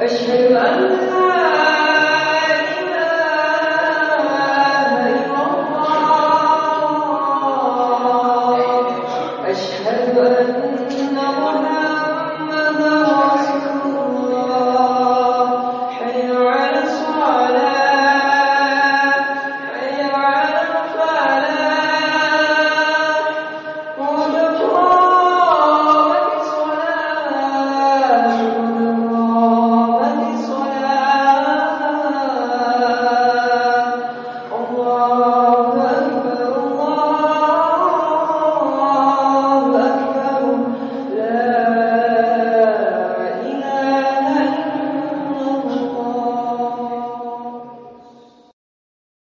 أشهد أن